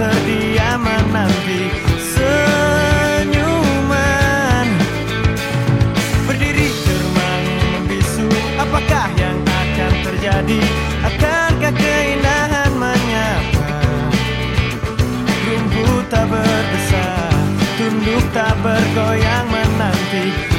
Terdiam menanti senyuman. Berdiri termangu membisu Apakah yang akan terjadi? Akankah keindahan menyapa? Rumput tak berdesah Tunduk tak bergoyang menanti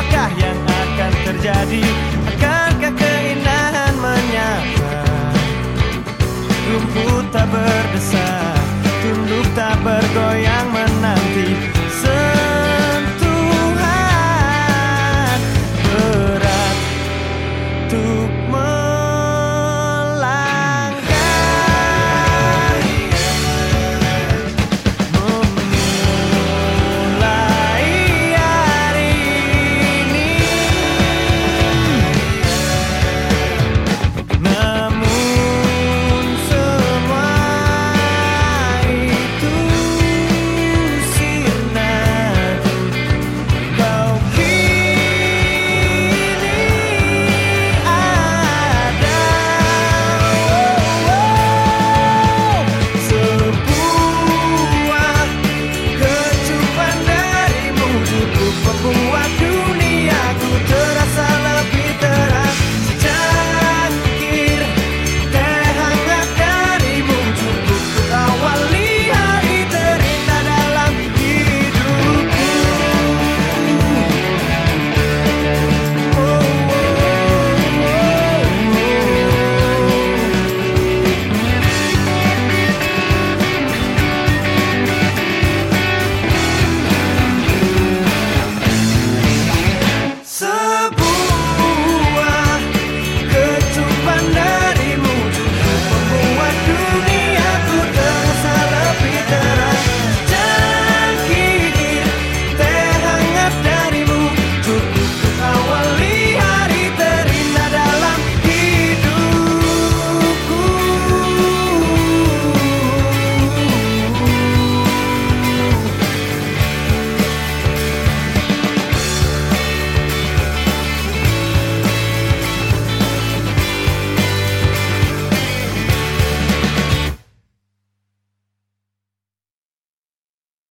Apakah yang akan terjadi? Akankah keindahan menyapa Rumput tak berdesah Tunduk tak bergoyang